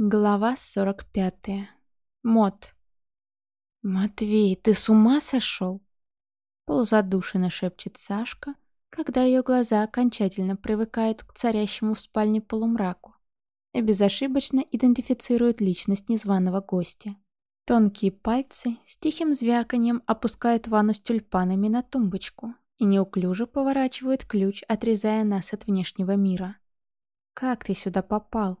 Глава 45. Мод. «Матвей, ты с ума сошел?» Полузадушенно шепчет Сашка, когда ее глаза окончательно привыкают к царящему в спальне полумраку и безошибочно идентифицируют личность незваного гостя. Тонкие пальцы с тихим звяканием опускают ванну с тюльпанами на тумбочку и неуклюже поворачивают ключ, отрезая нас от внешнего мира. «Как ты сюда попал?»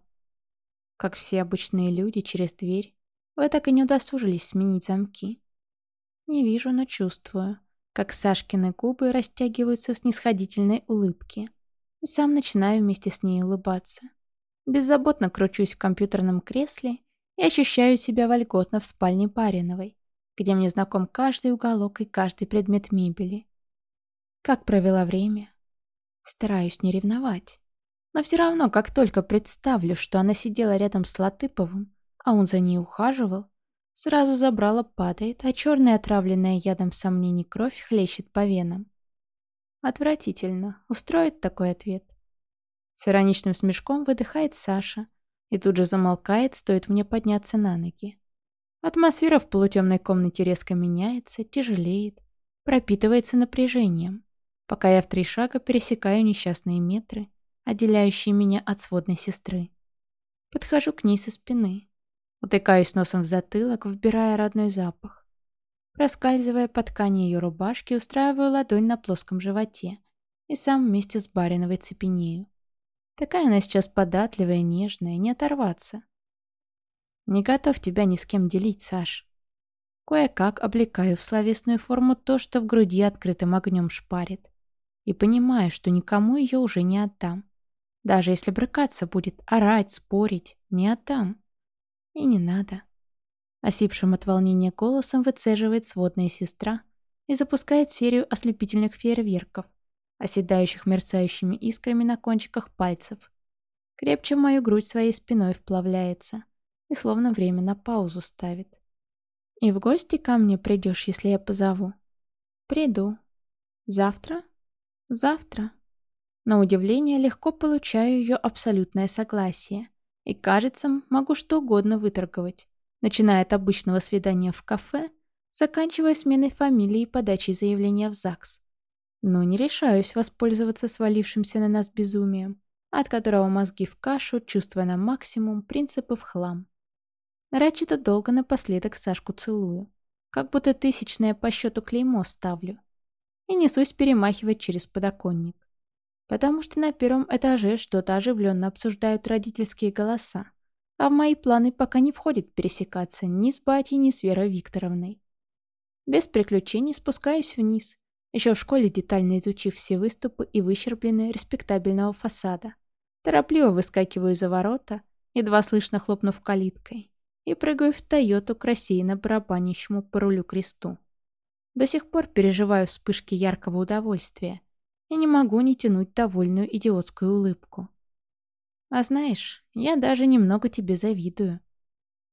Как все обычные люди, через дверь. Вы так и не удосужились сменить замки. Не вижу, но чувствую, как Сашкины губы растягиваются в снисходительной улыбке. И сам начинаю вместе с ней улыбаться. Беззаботно кручусь в компьютерном кресле и ощущаю себя вольготно в спальне Бариновой, где мне знаком каждый уголок и каждый предмет мебели. Как провела время? Стараюсь не ревновать. Но все равно, как только представлю, что она сидела рядом с Латыповым, а он за ней ухаживал, сразу забрала падает, а черная отравленная ядом сомнений кровь хлещет по венам. Отвратительно. Устроит такой ответ. С ироничным смешком выдыхает Саша и тут же замолкает, стоит мне подняться на ноги. Атмосфера в полутемной комнате резко меняется, тяжелеет, пропитывается напряжением, пока я в три шага пересекаю несчастные метры отделяющие меня от сводной сестры. Подхожу к ней со спины. Утыкаюсь носом в затылок, вбирая родной запах. Проскальзывая по ткани ее рубашки, устраиваю ладонь на плоском животе и сам вместе с Бариновой цепенею. Такая она сейчас податливая, нежная, не оторваться. Не готов тебя ни с кем делить, Саш. Кое-как облекаю в словесную форму то, что в груди открытым огнем шпарит. И понимаю, что никому ее уже не отдам. Даже если брыкаться будет, орать, спорить, не отдам. И не надо. Осипшим от волнения голосом выцеживает сводная сестра и запускает серию ослепительных фейерверков, оседающих мерцающими искрами на кончиках пальцев. Крепче в мою грудь своей спиной вплавляется и словно время на паузу ставит. И в гости ко мне придешь, если я позову. Приду. Завтра? Завтра. На удивление легко получаю ее абсолютное согласие. И, кажется, могу что угодно выторговать. Начиная от обычного свидания в кафе, заканчивая сменой фамилии и подачей заявления в ЗАГС. Но не решаюсь воспользоваться свалившимся на нас безумием, от которого мозги в кашу, чувствуя на максимум, принципы в хлам. Нарочито долго напоследок Сашку целую, как будто тысячное по счету клеймо ставлю. И несусь перемахивать через подоконник потому что на первом этаже что-то оживленно обсуждают родительские голоса, а в мои планы пока не входит пересекаться ни с батей, ни с Верой Викторовной. Без приключений спускаюсь вниз, еще в школе детально изучив все выступы и выщербленные респектабельного фасада. Торопливо выскакиваю за ворота, едва слышно хлопнув калиткой, и прыгаю в Тойоту к рассеянно барабанящему по рулю кресту. До сих пор переживаю вспышки яркого удовольствия, и не могу не тянуть довольную идиотскую улыбку. А знаешь, я даже немного тебе завидую.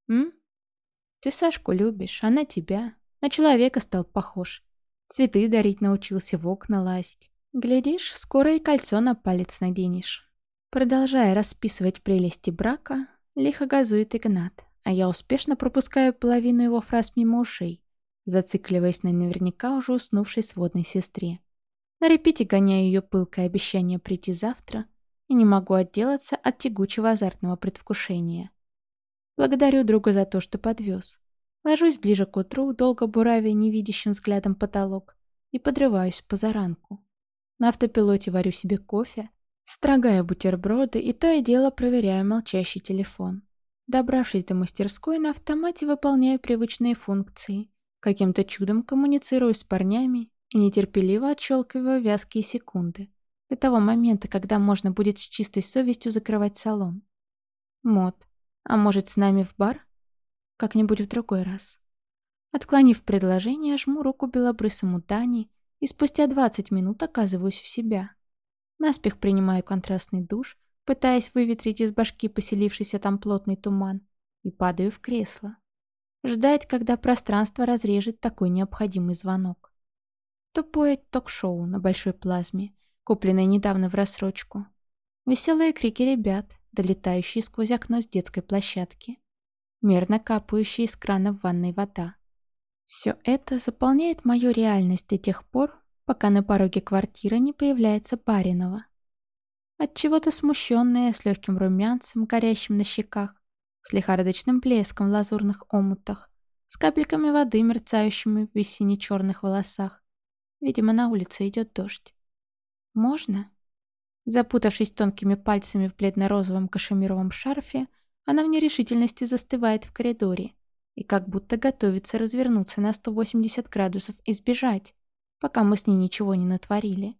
М? Ты Сашку любишь, она тебя. На человека стал похож. Цветы дарить научился, в окна лазить. Глядишь, скоро и кольцо на палец наденешь. Продолжая расписывать прелести брака, лихо газует Игнат, а я успешно пропускаю половину его фраз мимо ушей, зацикливаясь на наверняка уже уснувшей сводной сестре. На репите гоняю ее пылкое обещание прийти завтра и не могу отделаться от тягучего азартного предвкушения. Благодарю друга за то, что подвез. Ложусь ближе к утру, долго буравя невидящим взглядом потолок, и подрываюсь по заранку. На автопилоте варю себе кофе, строгаю бутерброды и то и дело проверяю молчащий телефон. Добравшись до мастерской, на автомате выполняю привычные функции. Каким-то чудом коммуницирую с парнями нетерпеливо отщелкиваю вязкие секунды. До того момента, когда можно будет с чистой совестью закрывать салон. Мод. А может, с нами в бар? Как-нибудь в другой раз. Отклонив предложение, жму руку белобрысому Дани и спустя 20 минут оказываюсь у себя. Наспех принимаю контрастный душ, пытаясь выветрить из башки поселившийся там плотный туман, и падаю в кресло. Ждать, когда пространство разрежет такой необходимый звонок. Тупое ток-шоу на большой плазме, купленное недавно в рассрочку. Веселые крики ребят, долетающие сквозь окно с детской площадки, мерно капающая из крана в ванной вода. Все это заполняет мою реальность до тех пор, пока на пороге квартиры не появляется Баринова. Отчего-то смущенная, с легким румянцем, горящим на щеках, с лихорадочным блеском в лазурных омутах, с капельками воды, мерцающими в весенне-черных волосах. Видимо, на улице идет дождь. «Можно?» Запутавшись тонкими пальцами в бледно-розовом кашемировом шарфе, она в нерешительности застывает в коридоре и как будто готовится развернуться на 180 градусов и сбежать, пока мы с ней ничего не натворили.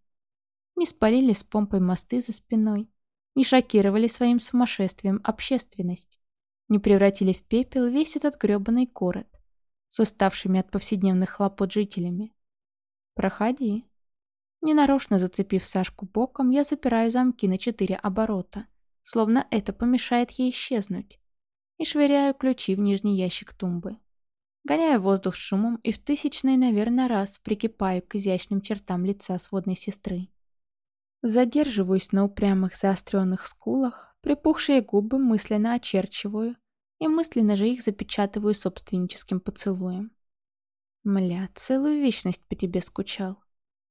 Не спалили с помпой мосты за спиной, не шокировали своим сумасшествием общественность, не превратили в пепел весь этот грёбаный город с уставшими от повседневных хлопот жителями. «Проходи». Ненарочно зацепив Сашку боком, я запираю замки на четыре оборота, словно это помешает ей исчезнуть, и швыряю ключи в нижний ящик тумбы. Гоняю воздух шумом и в тысячный, наверное, раз прикипаю к изящным чертам лица сводной сестры. Задерживаюсь на упрямых заостренных скулах, припухшие губы мысленно очерчиваю и мысленно же их запечатываю собственническим поцелуем. Мля, целую вечность по тебе скучал.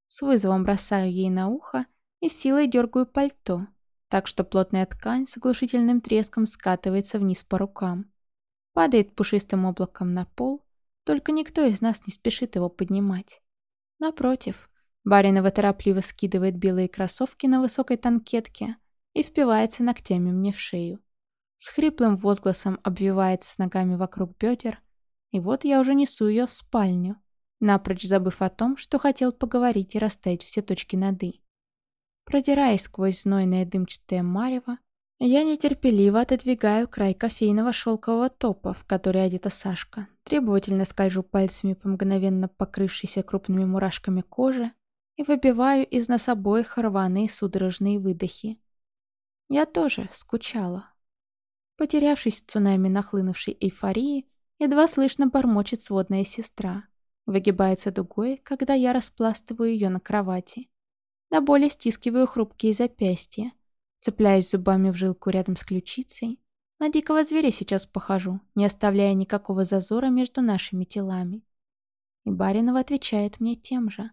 С вызовом бросаю ей на ухо и силой дергаю пальто, так что плотная ткань с оглушительным треском скатывается вниз по рукам. Падает пушистым облаком на пол, только никто из нас не спешит его поднимать. Напротив, Баринова торопливо скидывает белые кроссовки на высокой танкетке и впивается ногтями мне в шею. С хриплым возгласом обвивается с ногами вокруг бедер, и вот я уже несу ее в спальню, напрочь забыв о том, что хотел поговорить и расставить все точки над «и». Продираясь сквозь знойное дымчатое марево, я нетерпеливо отодвигаю край кофейного шелкового топа, в который одета Сашка, требовательно скольжу пальцами по мгновенно покрывшейся крупными мурашками кожи и выбиваю из нас обоих рваные судорожные выдохи. Я тоже скучала. Потерявшись цунами нахлынувшей эйфории, едва слышно бормочет сводная сестра. Выгибается дугой, когда я распластываю ее на кровати. До боли стискиваю хрупкие запястья, цепляясь зубами в жилку рядом с ключицей. На дикого зверя сейчас похожу, не оставляя никакого зазора между нашими телами. И Баринова отвечает мне тем же.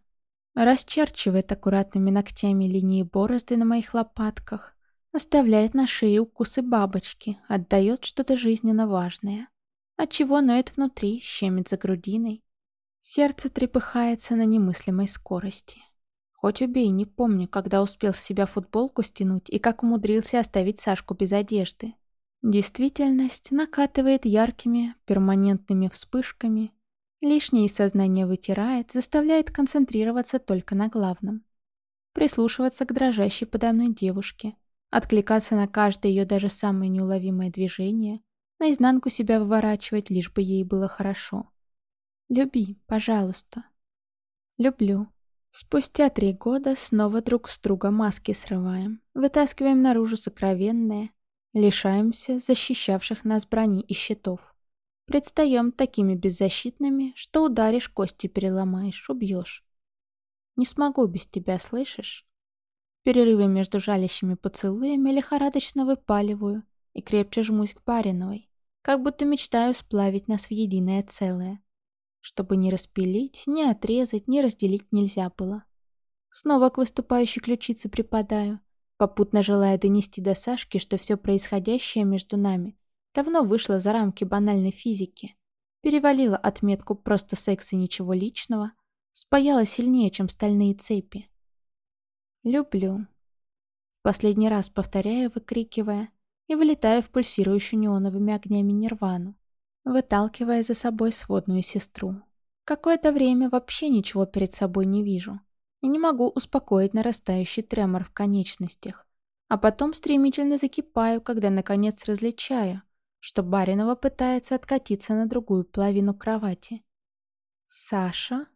Расчерчивает аккуратными ногтями линии борозды на моих лопатках, оставляет на шее укусы бабочки, отдает что-то жизненно важное. Отчего ноет внутри, щемит за грудиной. Сердце трепыхается на немыслимой скорости. Хоть убей, не помню, когда успел с себя футболку стянуть и как умудрился оставить Сашку без одежды. Действительность накатывает яркими, перманентными вспышками, Лишнее сознание вытирает, заставляет концентрироваться только на главном. Прислушиваться к дрожащей подо мной девушке, откликаться на каждое ее даже самое неуловимое движение, наизнанку себя выворачивать, лишь бы ей было хорошо. Люби, пожалуйста. Люблю. Спустя три года снова друг с друга маски срываем, вытаскиваем наружу сокровенное, лишаемся защищавших нас брони и щитов. Предстаем такими беззащитными, что ударишь, кости переломаешь, убьешь. Не смогу без тебя, слышишь? Перерывы между жалящими поцелуями лихорадочно выпаливаю и крепче жмусь к Бариновой, как будто мечтаю сплавить нас в единое целое. Чтобы не распилить, не отрезать, не разделить нельзя было. Снова к выступающей ключице припадаю, попутно желая донести до Сашки, что все происходящее между нами Давно вышла за рамки банальной физики. Перевалила отметку «просто секс и ничего личного», спаяла сильнее, чем стальные цепи. «Люблю». В последний раз повторяю, выкрикивая, и вылетаю в пульсирующую неоновыми огнями нирвану, выталкивая за собой сводную сестру. Какое-то время вообще ничего перед собой не вижу и не могу успокоить нарастающий тремор в конечностях, а потом стремительно закипаю, когда наконец различаю, что Баринова пытается откатиться на другую половину кровати. «Саша?»